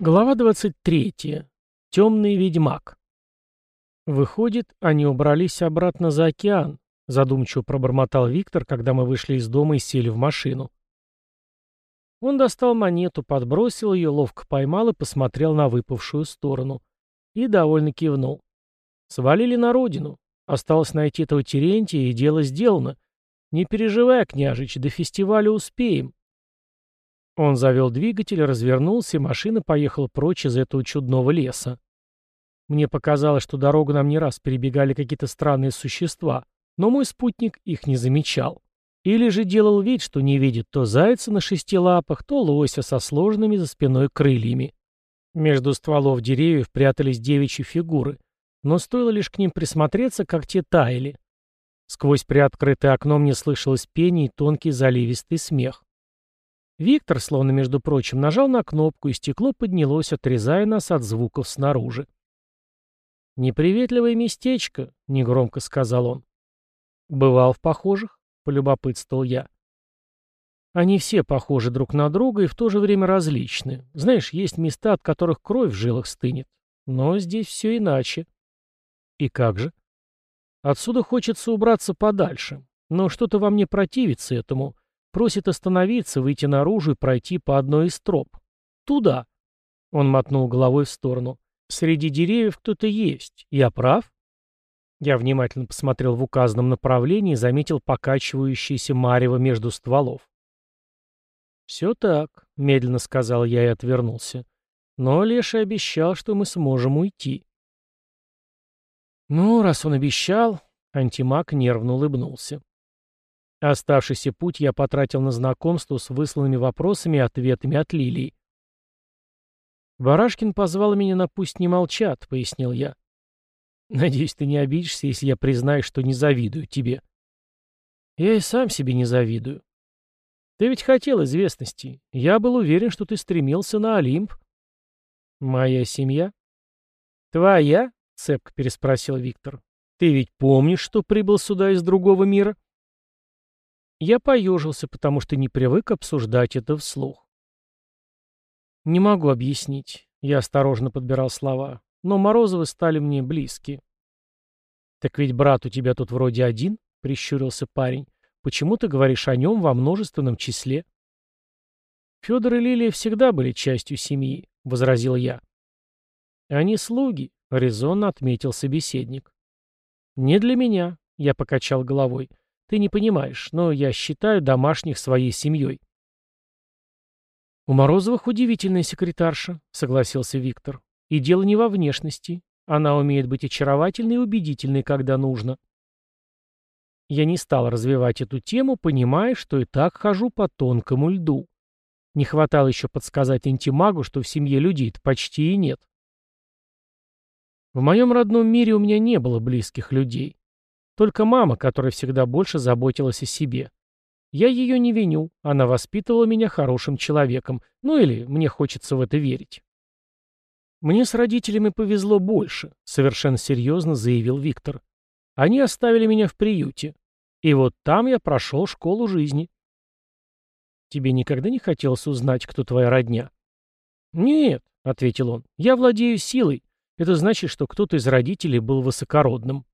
Глава 23. Темный ведьмак. Выходит, они убрались обратно за океан, задумчиво пробормотал Виктор, когда мы вышли из дома и сели в машину. Он достал монету, подбросил ее, ловко поймал и посмотрел на выпавшую сторону. И довольно кивнул. Свалили на родину. Осталось найти этого Терентия, и дело сделано. Не переживай, княжич, до фестиваля успеем. Он завел двигатель, развернулся, и машина поехала прочь из этого чудного леса. Мне показалось, что дорогу нам не раз перебегали какие-то странные существа, но мой спутник их не замечал. Или же делал вид, что не видит то зайца на шести лапах, то лося со сложными за спиной крыльями. Между стволов деревьев прятались девичьи фигуры, но стоило лишь к ним присмотреться, как те таяли. Сквозь приоткрытое окно мне слышалось пение и тонкий заливистый смех. Виктор, словно между прочим, нажал на кнопку, и стекло поднялось, отрезая нас от звуков снаружи. «Неприветливое местечко», — негромко сказал он. «Бывал в похожих?» — полюбопытствовал я. Они все похожи друг на друга и в то же время различны. Знаешь, есть места, от которых кровь в жилах стынет. Но здесь все иначе. И как же? Отсюда хочется убраться подальше. Но что-то во мне противится этому. Просит остановиться, выйти наружу и пройти по одной из троп. Туда. Он мотнул головой в сторону. Среди деревьев кто-то есть. Я прав? Я внимательно посмотрел в указанном направлении и заметил покачивающееся марево между стволов. «Все так», — медленно сказал я и отвернулся. Но Леша обещал, что мы сможем уйти. Ну, раз он обещал, антимаг нервно улыбнулся. Оставшийся путь я потратил на знакомство с высланными вопросами и ответами от Лилии. «Барашкин позвал меня на «Пусть не молчат», — пояснил я. «Надеюсь, ты не обидишься, если я признаюсь, что не завидую тебе». «Я и сам себе не завидую. Ты ведь хотел известности. Я был уверен, что ты стремился на Олимп». «Моя семья?» «Твоя?» — цепко переспросил Виктор. «Ты ведь помнишь, что прибыл сюда из другого мира?» Я поежился, потому что не привык обсуждать это вслух. Не могу объяснить. Я осторожно подбирал слова. Но Морозовы стали мне близки. «Так ведь брат у тебя тут вроде один?» — прищурился парень. «Почему ты говоришь о нем во множественном числе?» «Федор и Лилия всегда были частью семьи», — возразил я. «Они слуги», — резонно отметил собеседник. «Не для меня», — я покачал головой. Ты не понимаешь, но я считаю домашних своей семьей. У Морозовых удивительная секретарша, согласился Виктор. И дело не во внешности. Она умеет быть очаровательной и убедительной, когда нужно. Я не стал развивать эту тему, понимая, что и так хожу по тонкому льду. Не хватало еще подсказать антимагу, что в семье людей-то почти и нет. В моем родном мире у меня не было близких людей. Только мама, которая всегда больше заботилась о себе. Я ее не виню, она воспитывала меня хорошим человеком, ну или мне хочется в это верить. Мне с родителями повезло больше, совершенно серьезно заявил Виктор. Они оставили меня в приюте. И вот там я прошел школу жизни. Тебе никогда не хотелось узнать, кто твоя родня? Нет, ответил он, я владею силой. Это значит, что кто-то из родителей был высокородным.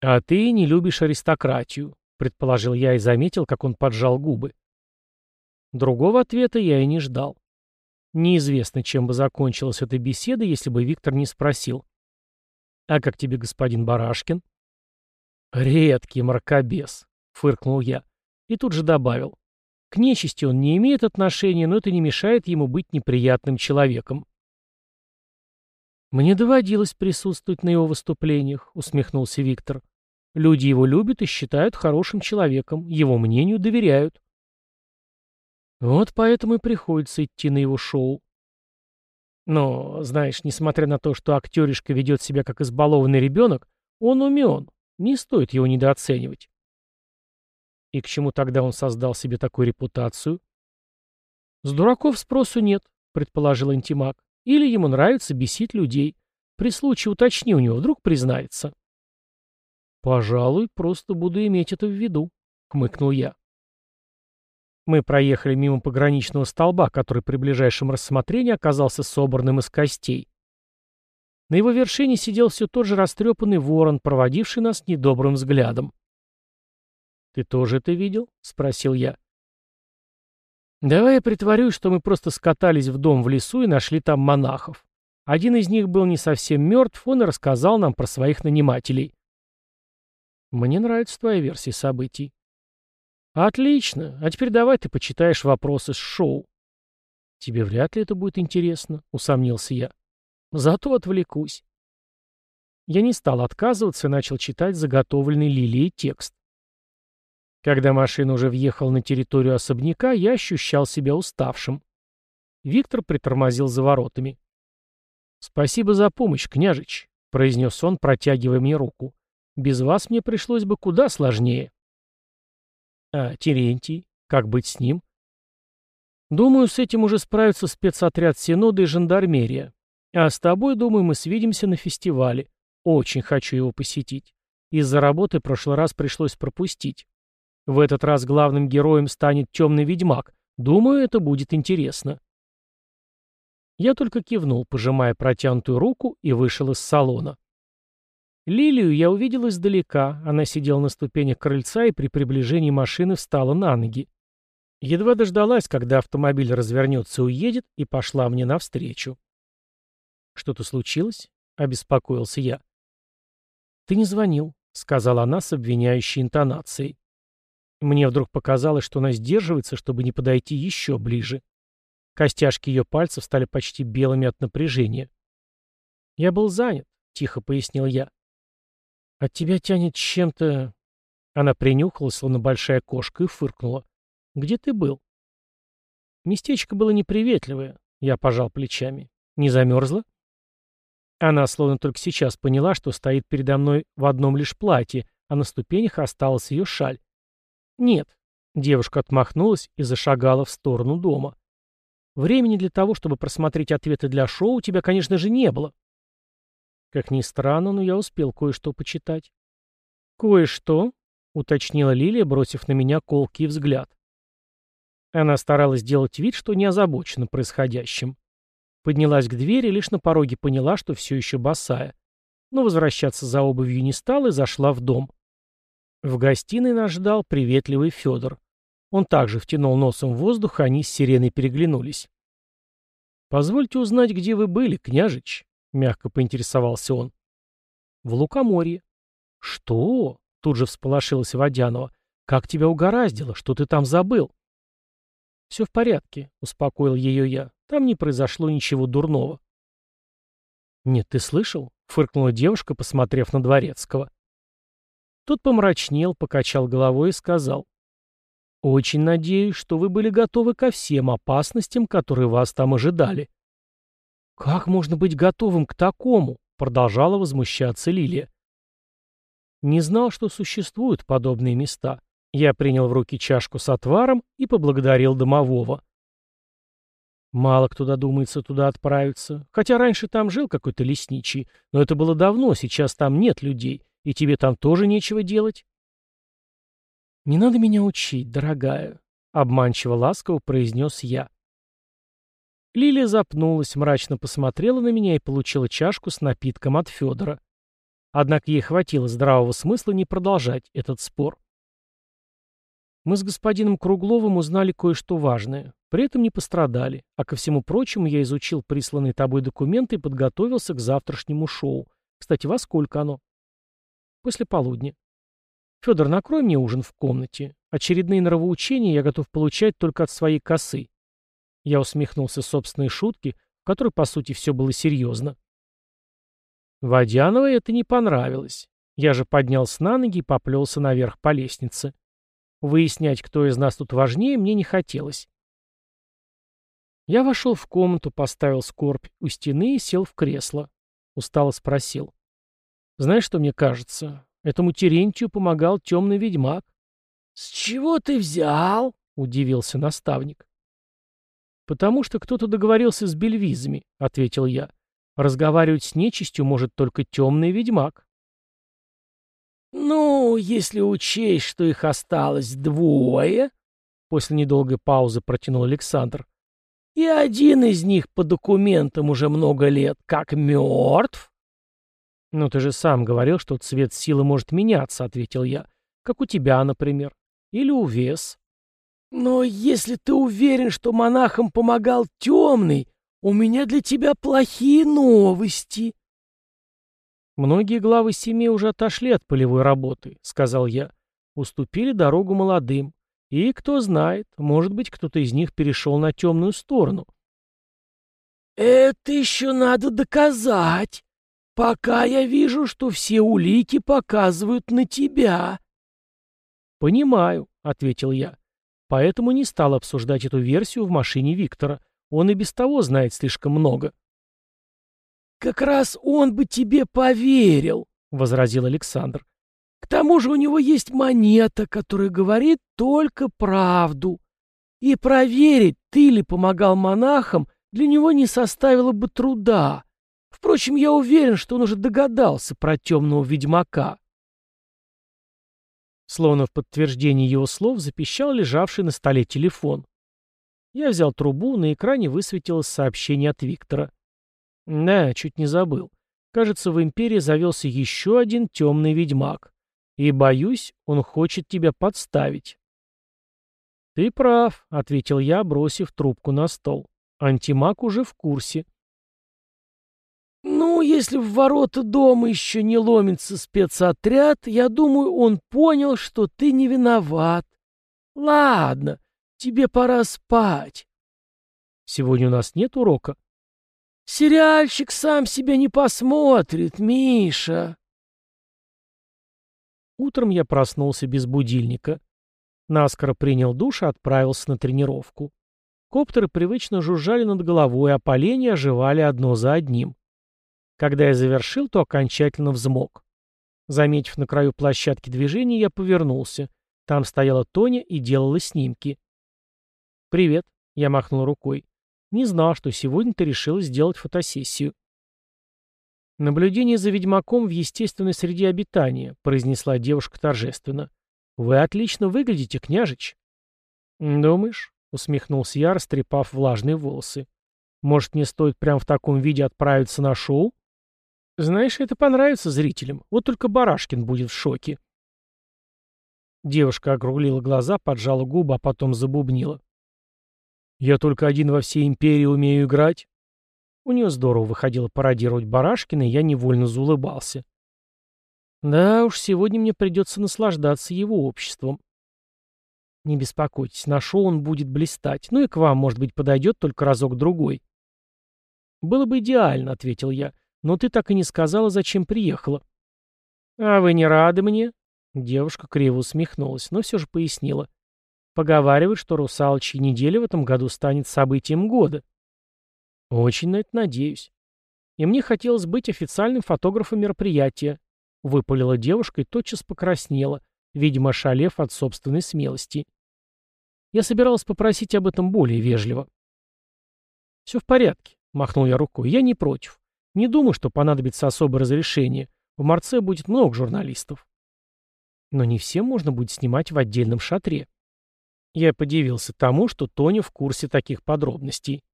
«А ты не любишь аристократию», — предположил я и заметил, как он поджал губы. Другого ответа я и не ждал. Неизвестно, чем бы закончилась эта беседа, если бы Виктор не спросил. «А как тебе господин Барашкин?» «Редкий мракобес», — фыркнул я. И тут же добавил. «К нечисти он не имеет отношения, но это не мешает ему быть неприятным человеком». «Мне доводилось присутствовать на его выступлениях», — усмехнулся Виктор. «Люди его любят и считают хорошим человеком, его мнению доверяют». Вот поэтому и приходится идти на его шоу. Но, знаешь, несмотря на то, что актеришка ведет себя как избалованный ребенок, он умен, не стоит его недооценивать. И к чему тогда он создал себе такую репутацию? С дураков спросу нет, предположил антимаг. Или ему нравится бесить людей. При случае уточни у него, вдруг признается. «Пожалуй, просто буду иметь это в виду», — хмыкнул я. Мы проехали мимо пограничного столба, который при ближайшем рассмотрении оказался собранным из костей. На его вершине сидел все тот же растрепанный ворон, проводивший нас недобрым взглядом. «Ты тоже это видел?» — спросил я. «Давай я притворюсь, что мы просто скатались в дом в лесу и нашли там монахов. Один из них был не совсем мертв, он и рассказал нам про своих нанимателей». «Мне нравится твоя версия событий». «Отлично. А теперь давай ты почитаешь вопросы с шоу». «Тебе вряд ли это будет интересно», — усомнился я. Зато отвлекусь. Я не стал отказываться и начал читать заготовленный Лилией текст. Когда машина уже въехала на территорию особняка, я ощущал себя уставшим. Виктор притормозил за воротами. «Спасибо за помощь, княжич», — произнес он, протягивая мне руку. «Без вас мне пришлось бы куда сложнее». «А Терентий? Как быть с ним?» «Думаю, с этим уже справятся спецотряд Синода и жандармерия. А с тобой, думаю, мы свидимся на фестивале. Очень хочу его посетить. Из-за работы прошлый раз пришлось пропустить. В этот раз главным героем станет темный ведьмак. Думаю, это будет интересно. Я только кивнул, пожимая протянутую руку, и вышел из салона. Лилию я увидел издалека. Она сидела на ступенях крыльца и при приближении машины встала на ноги. Едва дождалась, когда автомобиль развернется и уедет, и пошла мне навстречу. «Что-то случилось?» — обеспокоился я. «Ты не звонил», — сказала она с обвиняющей интонацией. Мне вдруг показалось, что она сдерживается, чтобы не подойти еще ближе. Костяшки ее пальцев стали почти белыми от напряжения. «Я был занят», — тихо пояснил я. «От тебя тянет чем-то...» Она принюхалась, словно большая кошка, и фыркнула. «Где ты был?» Местечко было неприветливое. Я пожал плечами. «Не замерзла?» Она словно только сейчас поняла, что стоит передо мной в одном лишь платье, а на ступенях осталась ее шаль. «Нет». Девушка отмахнулась и зашагала в сторону дома. «Времени для того, чтобы просмотреть ответы для шоу, у тебя, конечно же, не было». Как ни странно, но я успел кое-что почитать. «Кое-что?» — уточнила Лилия, бросив на меня колкий взгляд. Она старалась сделать вид, что не озабочена происходящим. Поднялась к двери, лишь на пороге поняла, что все еще босая. Но возвращаться за обувью не стала и зашла в дом. В гостиной нас ждал приветливый Федор. Он также втянул носом в воздух, они с сиреной переглянулись. «Позвольте узнать, где вы были, княжич?» — мягко поинтересовался он. «В Лукоморье». «Что?» — тут же всполошилась Водянова. «Как тебя угораздило? Что ты там забыл?» «Все в порядке», — успокоил ее я. Там не произошло ничего дурного. «Нет, ты слышал?» — фыркнула девушка, посмотрев на Дворецкого. Тот помрачнел, покачал головой и сказал. «Очень надеюсь, что вы были готовы ко всем опасностям, которые вас там ожидали». «Как можно быть готовым к такому?» — продолжала возмущаться Лилия. «Не знал, что существуют подобные места. Я принял в руки чашку с отваром и поблагодарил домового. Мало кто додумается туда отправиться. Хотя раньше там жил какой-то лесничий, но это было давно, сейчас там нет людей, и тебе там тоже нечего делать. «Не надо меня учить, дорогая», — обманчиво ласково произнес я. Лилия запнулась, мрачно посмотрела на меня и получила чашку с напитком от Федора. Однако ей хватило здравого смысла не продолжать этот спор. Мы с господином Кругловым узнали кое-что важное. При этом не пострадали, а ко всему прочему я изучил присланные тобой документы и подготовился к завтрашнему шоу. Кстати, во сколько оно? После полудня. Федор, накрой мне ужин в комнате. Очередные нравоучения я готов получать только от своей косы. Я усмехнулся собственной шутки, в которой, по сути, все было серьезно. Водяновой это не понравилось. Я же поднялся на ноги и поплелся наверх по лестнице. Выяснять, кто из нас тут важнее, мне не хотелось. Я вошел в комнату, поставил скорбь у стены и сел в кресло. Устало спросил. «Знаешь, что мне кажется? Этому Терентию помогал темный ведьмак». «С чего ты взял?» — удивился наставник. «Потому что кто-то договорился с бельвизами», — ответил я. «Разговаривать с нечистью может только темный ведьмак». «Ну, если учесть, что их осталось двое», после недолгой паузы протянул Александр. И один из них по документам уже много лет как мертв. «Ну, ты же сам говорил, что цвет силы может меняться», — ответил я. «Как у тебя, например. Или у Вес». «Но если ты уверен, что монахам помогал темный, у меня для тебя плохие новости». «Многие главы семьи уже отошли от полевой работы», — сказал я. «Уступили дорогу молодым. И, кто знает, может быть, кто-то из них перешел на темную сторону». «Это еще надо доказать. Пока я вижу, что все улики показывают на тебя». «Понимаю», — ответил я. Поэтому не стал обсуждать эту версию в машине Виктора. Он и без того знает слишком много. «Как раз он бы тебе поверил», — возразил Александр. «К тому же у него есть монета, которая говорит только правду. И проверить, ты ли помогал монахам, для него не составило бы труда. Впрочем, я уверен, что он уже догадался про темного ведьмака». Словно в подтверждение его слов запищал лежавший на столе телефон. Я взял трубу, на экране высветилось сообщение от Виктора. Да, чуть не забыл. Кажется, в Империи завелся еще один темный ведьмак. И, боюсь, он хочет тебя подставить. «Ты прав», — ответил я, бросив трубку на стол. «Антимаг уже в курсе». «Ну, если в ворота дома еще не ломится спецотряд, я думаю, он понял, что ты не виноват. Ладно, тебе пора спать». «Сегодня у нас нет урока?» Сериальщик сам себя не посмотрит, Миша. Утром я проснулся без будильника. Наскоро принял душ и отправился на тренировку. Коптеры привычно жужжали над головой, а поленья оживали одно за одним. Когда я завершил, то окончательно взмок. Заметив на краю площадки движения, я повернулся. Там стояла Тоня и делала снимки. «Привет», — я махнул рукой. Не знал, что сегодня ты решила сделать фотосессию. «Наблюдение за ведьмаком в естественной среде обитания», — произнесла девушка торжественно. «Вы отлично выглядите, княжич». «Думаешь?» — усмехнулся я, растрепав влажные волосы. «Может, мне стоит прямо в таком виде отправиться на шоу?» «Знаешь, это понравится зрителям. Вот только Барашкин будет в шоке». Девушка округлила глаза, поджала губы, а потом забубнила. Я только один во всей империи умею играть. У нее здорово выходило пародировать Барашкина, и я невольно заулыбался. Да уж, сегодня мне придется наслаждаться его обществом. Не беспокойтесь, на шоу он будет блистать. Ну и к вам, может быть, подойдет только разок-другой. Было бы идеально, — ответил я, — но ты так и не сказала, зачем приехала. А вы не рады мне? Девушка криво усмехнулась, но все же пояснила. Поговаривают, что русалочья неделя в этом году станет событием года. Очень на это надеюсь. И мне хотелось быть официальным фотографом мероприятия. Выпалила девушка и тотчас покраснела, видимо, шалев от собственной смелости. Я собиралась попросить об этом более вежливо. «Все в порядке», — махнул я рукой. «Я не против. Не думаю, что понадобится особое разрешение. В Марце будет много журналистов». Но не всем можно будет снимать в отдельном шатре. Я подивился тому, что Тоня в курсе таких подробностей.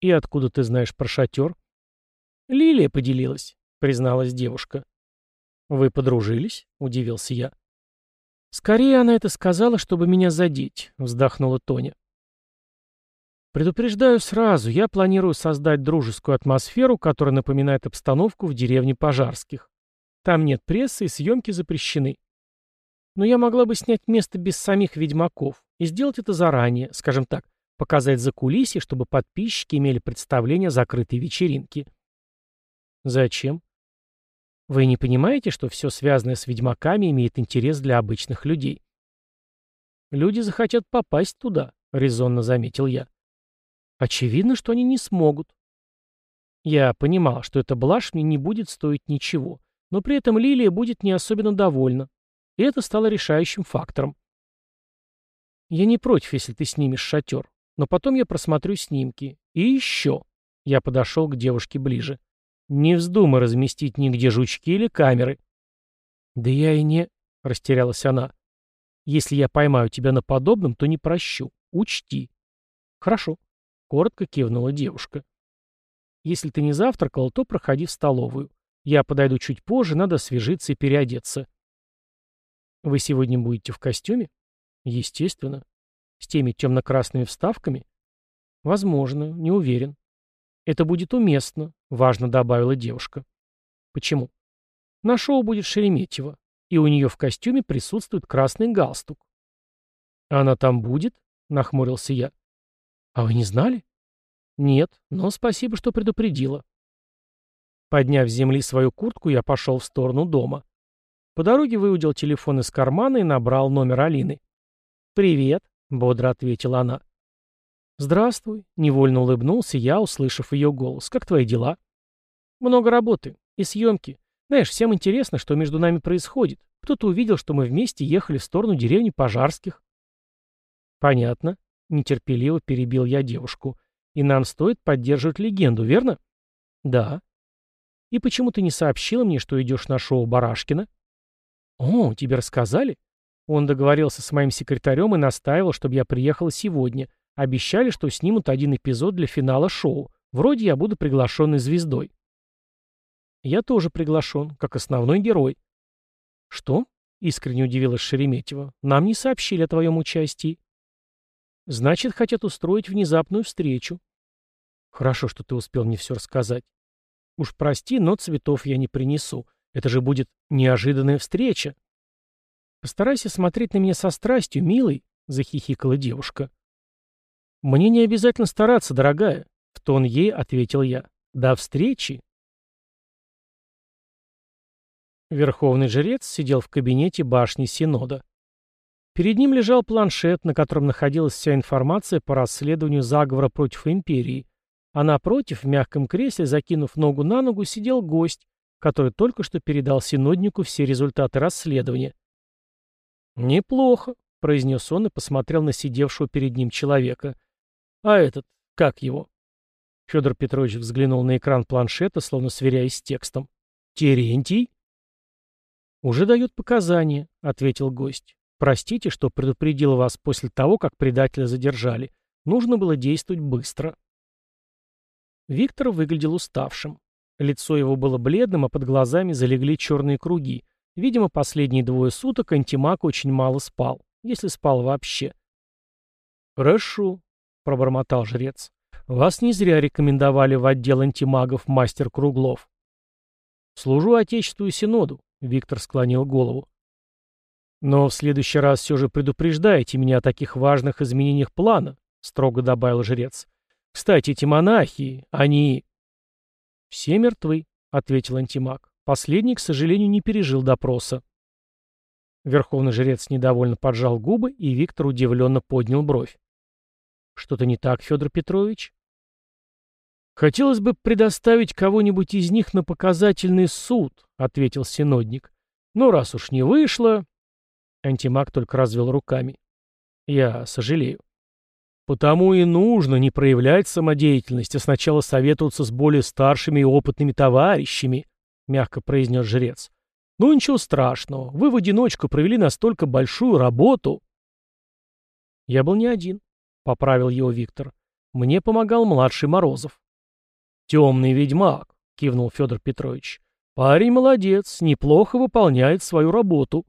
«И откуда ты знаешь про шатер?» «Лилия поделилась», — призналась девушка. «Вы подружились?» — удивился я. «Скорее она это сказала, чтобы меня задеть», — вздохнула Тоня. «Предупреждаю сразу, я планирую создать дружескую атмосферу, которая напоминает обстановку в деревне Пожарских. Там нет прессы и съемки запрещены. Но я могла бы снять место без самих ведьмаков и сделать это заранее, скажем так, показать за кулисье, чтобы подписчики имели представление о закрытой вечеринке. Зачем? Вы не понимаете, что все связанное с ведьмаками имеет интерес для обычных людей? Люди захотят попасть туда, резонно заметил я. Очевидно, что они не смогут. Я понимал, что эта блажь мне не будет стоить ничего, но при этом Лилия будет не особенно довольна. И это стало решающим фактором. Я не против, если ты снимешь шатер, но потом я просмотрю снимки. И еще. Я подошел к девушке ближе. Не вздумай разместить нигде жучки или камеры. Да я и не... Растерялась она. Если я поймаю тебя на подобном, то не прощу. Учти. Хорошо. Коротко кивнула девушка. Если ты не завтракал, то проходи в столовую. Я подойду чуть позже, надо освежиться и переодеться. Вы сегодня будете в костюме? Естественно. С теми темно-красными вставками? Возможно, не уверен. Это будет уместно, важно добавила девушка. Почему? На шоу будет Шереметьево, и у нее в костюме присутствует красный галстук. Она там будет? Нахмурился я. А вы не знали? Нет, но спасибо, что предупредила. Подняв с земли свою куртку, я пошел в сторону дома. По дороге выудил телефон из кармана и набрал номер Алины. «Привет», — бодро ответила она. «Здравствуй», — невольно улыбнулся я, услышав ее голос. «Как твои дела?» «Много работы. И съемки. Знаешь, всем интересно, что между нами происходит. Кто-то увидел, что мы вместе ехали в сторону деревни Пожарских». «Понятно», — нетерпеливо перебил я девушку. «И нам стоит поддерживать легенду, верно?» «Да». «И почему ты не сообщила мне, что идешь на шоу Барашкина?» «О, тебе рассказали?» Он договорился с моим секретарем и настаивал, чтобы я приехала сегодня, Обещали, что снимут один эпизод для финала шоу. Вроде я буду приглашенной звездой. Я тоже приглашен, как основной герой. Что? Искренне удивилась Шереметьева. Нам не сообщили о твоем участии. Значит, хотят устроить внезапную встречу. Хорошо, что ты успел мне все рассказать. Уж прости, но цветов я не принесу. Это же будет неожиданная встреча. Постарайся смотреть на меня со страстью, милый, захихикала девушка. «Мне не обязательно стараться, дорогая», — в тон ей ответил я. «До встречи». Верховный жрец сидел в кабинете башни Синода. Перед ним лежал планшет, на котором находилась вся информация по расследованию заговора против империи, а напротив, в мягком кресле, закинув ногу на ногу, сидел гость, который только что передал Синоднику все результаты расследования. «Неплохо», — произнес он и посмотрел на сидевшего перед ним человека. А этот, как его? Федор Петрович взглянул на экран планшета, словно сверяясь с текстом. Терентий? Уже дает показания, ответил гость. Простите, что предупредил вас после того, как предателя задержали. Нужно было действовать быстро. Виктор выглядел уставшим. Лицо его было бледным, а под глазами залегли черные круги. Видимо, последние двое суток антимаг очень мало спал, если спал вообще. «Хорошо», — пробормотал жрец. «Вас не зря рекомендовали в отдел антимагов мастер Круглов». «Служу Отечеству и Синоду», — Виктор склонил голову. «Но в следующий раз все же предупреждайте меня о таких важных изменениях плана», — строго добавил жрец. «Кстати, эти монахи, они...» «Все мертвы», — ответил антимаг. Последний, к сожалению, не пережил допроса. Верховный жрец недовольно поджал губы, и Виктор удивленно поднял бровь. Что-то не так, Федор Петрович? Хотелось бы предоставить кого-нибудь из них на показательный суд, ответил синодник. Но раз уж не вышло... Антимаг только развел руками. Я сожалею. Потому и нужно не проявлять самодеятельность, а сначала советоваться с более старшими и опытными товарищами, мягко произнес жрец. Ну ничего страшного, вы в одиночку провели настолько большую работу. Я был не один. — поправил его Виктор. «Мне помогал младший Морозов». «Темный ведьмак», — кивнул Федор Петрович. «Парень молодец, неплохо выполняет свою работу».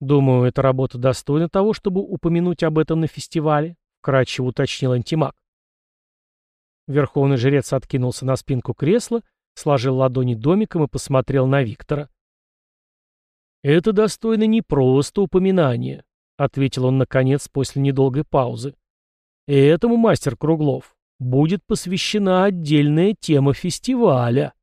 «Думаю, эта работа достойна того, чтобы упомянуть об этом на фестивале», — кратчево уточнил антимаг. Верховный жрец откинулся на спинку кресла, сложил ладони домиком и посмотрел на Виктора. «Это достойно не просто упоминания. — ответил он наконец после недолгой паузы. «И этому мастер Круглов будет посвящена отдельная тема фестиваля».